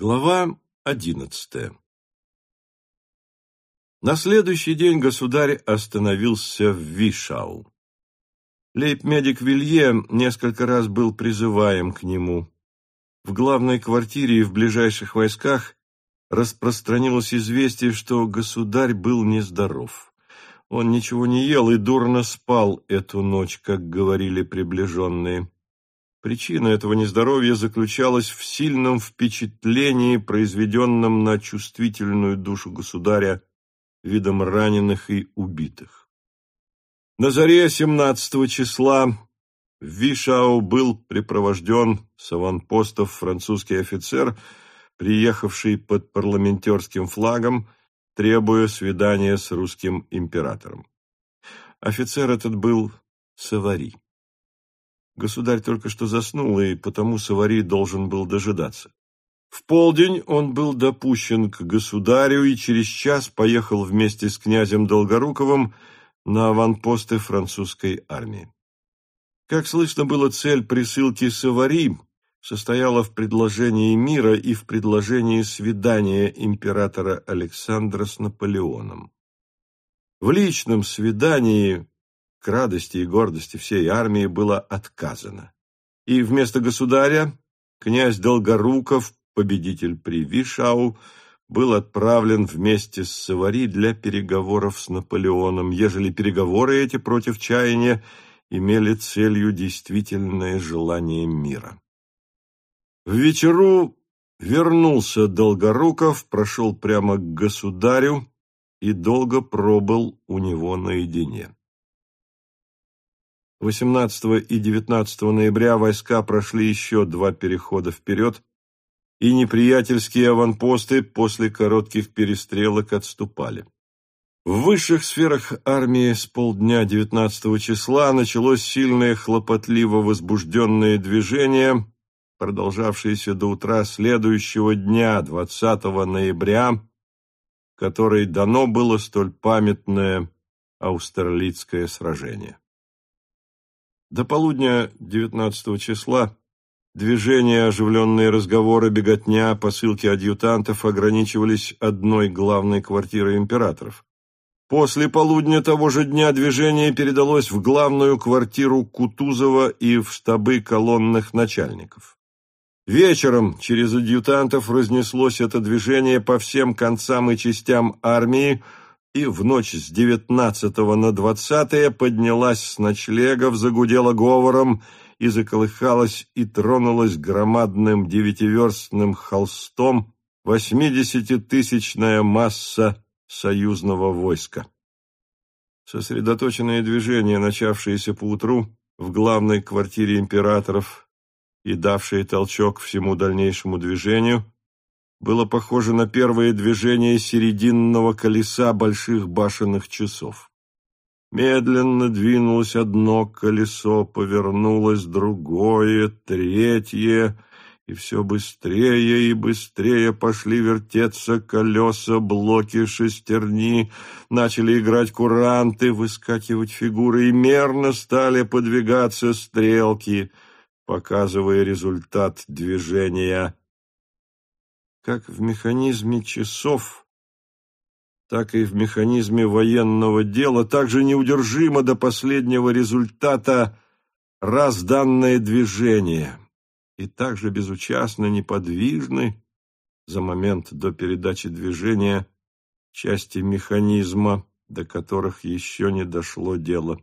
Глава одиннадцатая На следующий день государь остановился в Вишау. Лейб-медик Вилье несколько раз был призываем к нему. В главной квартире и в ближайших войсках распространилось известие, что государь был нездоров. Он ничего не ел и дурно спал эту ночь, как говорили приближенные. Причина этого нездоровья заключалась в сильном впечатлении, произведенном на чувствительную душу государя видом раненых и убитых. На заре 17 числа Вишау был припровожден с аванпостов французский офицер, приехавший под парламентерским флагом, требуя свидания с русским императором. Офицер этот был Савари. Государь только что заснул, и потому Савари должен был дожидаться. В полдень он был допущен к государю и через час поехал вместе с князем Долгоруковым на аванпосты французской армии. Как слышно было, цель присылки Савари состояла в предложении мира и в предложении свидания императора Александра с Наполеоном. В личном свидании к радости и гордости всей армии было отказано. И вместо государя князь Долгоруков, победитель при Вишау, был отправлен вместе с Савари для переговоров с Наполеоном, ежели переговоры эти против чаяния имели целью действительное желание мира. В вечеру вернулся Долгоруков, прошел прямо к государю и долго пробыл у него наедине. 18 и 19 ноября войска прошли еще два перехода вперед, и неприятельские аванпосты после коротких перестрелок отступали. В высших сферах армии с полдня 19 числа началось сильное хлопотливо возбужденное движение, продолжавшееся до утра следующего дня, 20 ноября, которой дано было столь памятное Аустерлицкое сражение. До полудня 19 числа движения, оживленные разговоры, беготня, посылки адъютантов ограничивались одной главной квартирой императоров. После полудня того же дня движение передалось в главную квартиру Кутузова и в штабы колонных начальников. Вечером через адъютантов разнеслось это движение по всем концам и частям армии, и в ночь с девятнадцатого на двадцатое поднялась с ночлегов, загудела говором и заколыхалась и тронулась громадным девятиверстным холстом восьмидесятитысячная масса союзного войска. Сосредоточенное движение, начавшееся поутру в главной квартире императоров и давшее толчок всему дальнейшему движению – было похоже на первое движение серединного колеса больших башенных часов. Медленно двинулось одно колесо, повернулось другое, третье, и все быстрее и быстрее пошли вертеться колеса, блоки, шестерни, начали играть куранты, выскакивать фигуры, и мерно стали подвигаться стрелки, показывая результат движения как в механизме часов, так и в механизме военного дела, также неудержимо до последнего результата разданное движение и также безучастно, неподвижны за момент до передачи движения части механизма, до которых еще не дошло дело.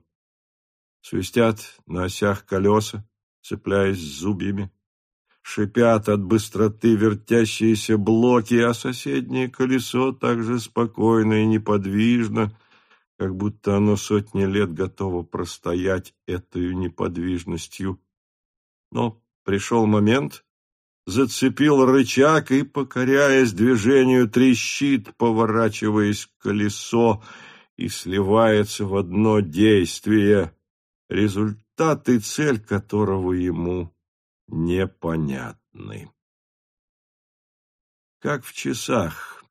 Свистят на осях колеса, цепляясь зубьями шипят от быстроты вертящиеся блоки, а соседнее колесо также спокойно и неподвижно, как будто оно сотни лет готово простоять этой неподвижностью. Но пришел момент, зацепил рычаг и, покоряясь движению, трещит, поворачиваясь колесо, и сливается в одно действие, результат и цель которого ему непонятны. Как в часах,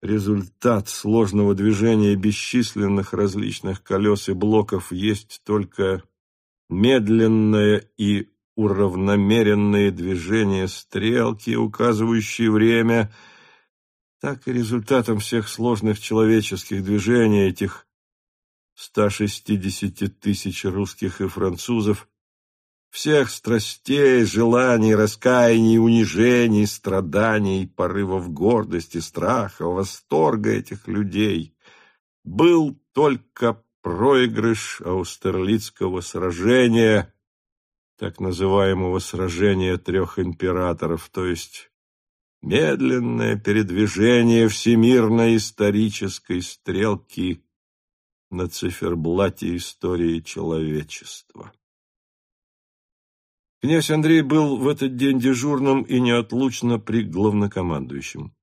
результат сложного движения бесчисленных различных колес и блоков есть только медленное и уравномеренные движения стрелки, указывающие время, так и результатом всех сложных человеческих движений этих 160 тысяч русских и французов, всех страстей, желаний, раскаяний, унижений, страданий, порывов гордости, страха, восторга этих людей был только проигрыш Аустерлицкого сражения, так называемого сражения трех императоров, то есть медленное передвижение всемирной исторической стрелки на циферблате истории человечества. Князь Андрей был в этот день дежурным и неотлучно при главнокомандующем.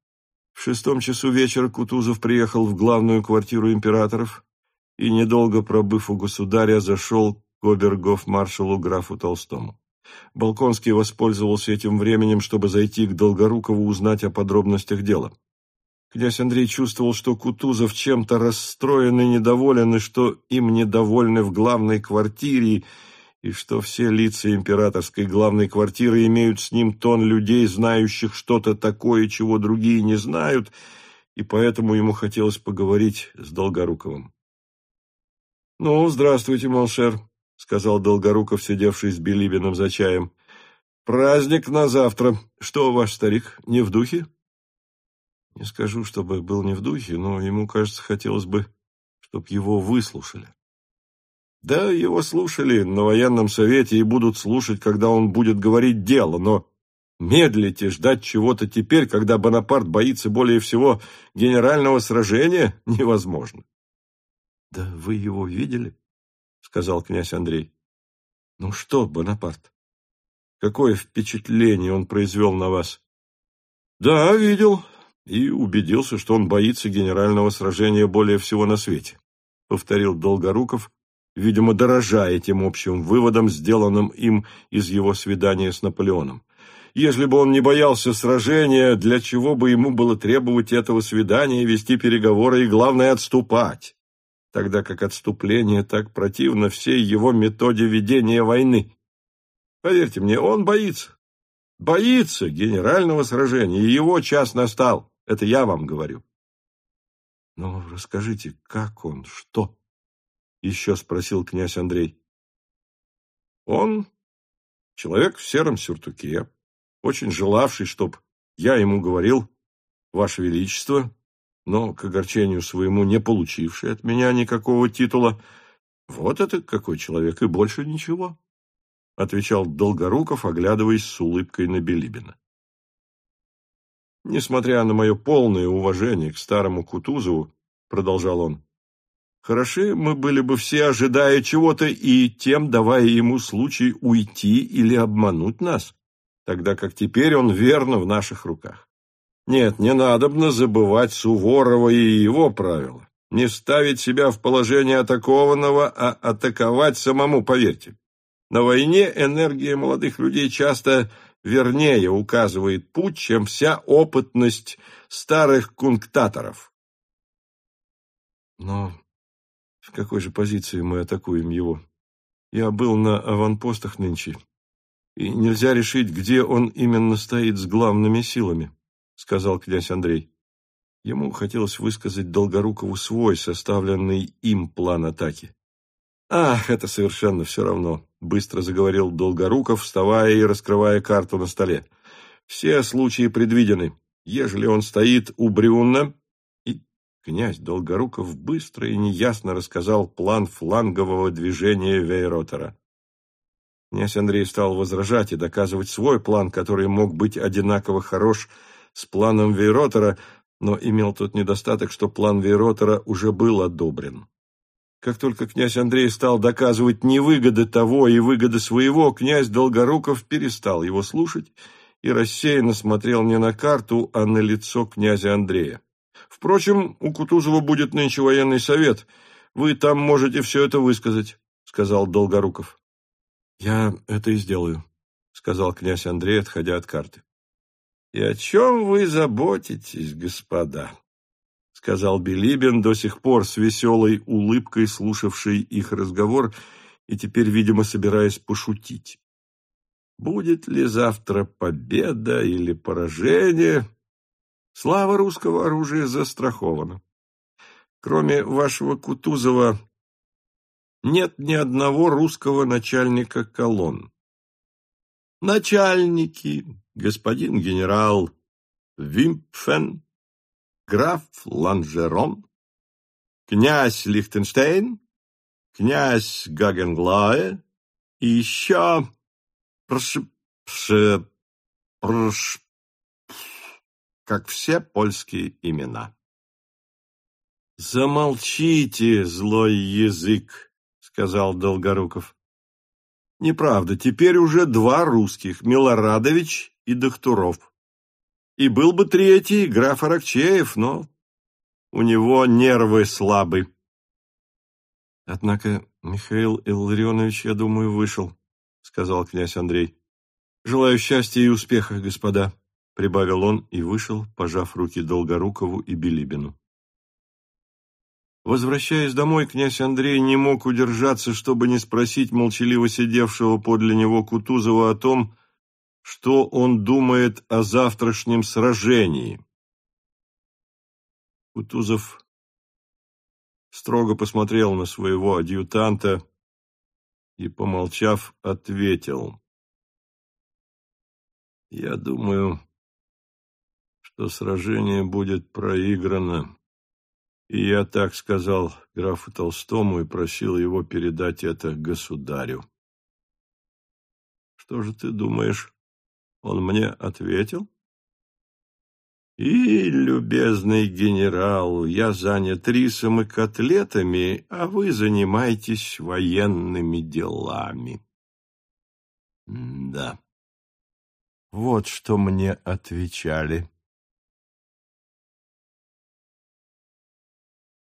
В шестом часу вечера Кутузов приехал в главную квартиру императоров и, недолго пробыв у государя, зашел к обергов-маршалу графу Толстому. Балконский воспользовался этим временем, чтобы зайти к Долгорукову узнать о подробностях дела. Князь Андрей чувствовал, что Кутузов чем-то расстроен и недоволен, и что им недовольны в главной квартире, и что все лица императорской главной квартиры имеют с ним тон людей, знающих что-то такое, чего другие не знают, и поэтому ему хотелось поговорить с Долгоруковым. «Ну, здравствуйте, Молшер», — сказал Долгоруков, сидевший с Билибиным за чаем. «Праздник на завтра. Что, ваш старик, не в духе?» Не скажу, чтобы был не в духе, но ему, кажется, хотелось бы, чтоб его выслушали. Да, его слушали на военном совете и будут слушать, когда он будет говорить дело, но медлить и ждать чего-то теперь, когда Бонапарт боится более всего генерального сражения, невозможно. — Да вы его видели? — сказал князь Андрей. — Ну что, Бонапарт, какое впечатление он произвел на вас? — Да, видел, и убедился, что он боится генерального сражения более всего на свете, повторил Долгоруков, видимо, дорожа этим общим выводом, сделанным им из его свидания с Наполеоном. Если бы он не боялся сражения, для чего бы ему было требовать этого свидания, вести переговоры и, главное, отступать? Тогда как отступление так противно всей его методе ведения войны. Поверьте мне, он боится. Боится генерального сражения, и его час настал. Это я вам говорю. Ну, расскажите, как он, что? Еще спросил князь Андрей. Он человек в сером сюртуке, очень желавший, чтоб я ему говорил, Ваше Величество, но, к огорчению своему, не получивший от меня никакого титула. Вот это какой человек, и больше ничего, — отвечал Долгоруков, оглядываясь с улыбкой на Белибина. Несмотря на мое полное уважение к старому Кутузову, продолжал он, хороши мы были бы все, ожидая чего-то и тем давая ему случай уйти или обмануть нас, тогда как теперь он верно в наших руках. Нет, не надобно забывать Суворова и его правила. Не ставить себя в положение атакованного, а атаковать самому, поверьте. На войне энергия молодых людей часто вернее указывает путь, чем вся опытность старых кунктаторов. Но какой же позиции мы атакуем его? Я был на аванпостах нынче, и нельзя решить, где он именно стоит с главными силами, сказал князь Андрей. Ему хотелось высказать Долгорукову свой, составленный им план атаки. «Ах, это совершенно все равно», — быстро заговорил Долгоруков, вставая и раскрывая карту на столе. «Все случаи предвидены. Ежели он стоит у Брюнна...» Князь Долгоруков быстро и неясно рассказал план флангового движения Вейротера. Князь Андрей стал возражать и доказывать свой план, который мог быть одинаково хорош с планом Вейротера, но имел тот недостаток, что план Вейротера уже был одобрен. Как только князь Андрей стал доказывать невыгоды того и выгоды своего, князь Долгоруков перестал его слушать и рассеянно смотрел не на карту, а на лицо князя Андрея. «Впрочем, у Кутузова будет нынче военный совет. Вы там можете все это высказать», — сказал Долгоруков. «Я это и сделаю», — сказал князь Андрей, отходя от карты. «И о чем вы заботитесь, господа?» — сказал Билибин, до сих пор с веселой улыбкой слушавший их разговор и теперь, видимо, собираясь пошутить. Будет ли завтра победа или поражение, слава русского оружия застрахована. Кроме вашего Кутузова, нет ни одного русского начальника колонн. Начальники, господин генерал Вимпфен, граф Ланжерон, князь Лихтенштейн, князь Гагенглае и еще прш, пш, прш, как все польские имена. «Замолчите, злой язык!» — сказал Долгоруков. «Неправда, теперь уже два русских — Милорадович и Дохтуров. И был бы третий, граф Аракчеев, но у него нервы слабы». «Однако Михаил Илларионович, я думаю, вышел», — сказал князь Андрей. «Желаю счастья и успеха, господа», — прибавил он и вышел, пожав руки Долгорукову и Билибину. Возвращаясь домой, князь Андрей не мог удержаться, чтобы не спросить молчаливо сидевшего подле него Кутузова о том, что он думает о завтрашнем сражении. Кутузов строго посмотрел на своего адъютанта и, помолчав, ответил. «Я думаю, что сражение будет проиграно». И я так сказал графу Толстому и просил его передать это государю. Что же ты думаешь? Он мне ответил? И, любезный генерал, я занят рисом и котлетами, а вы занимаетесь военными делами. да. Вот что мне отвечали.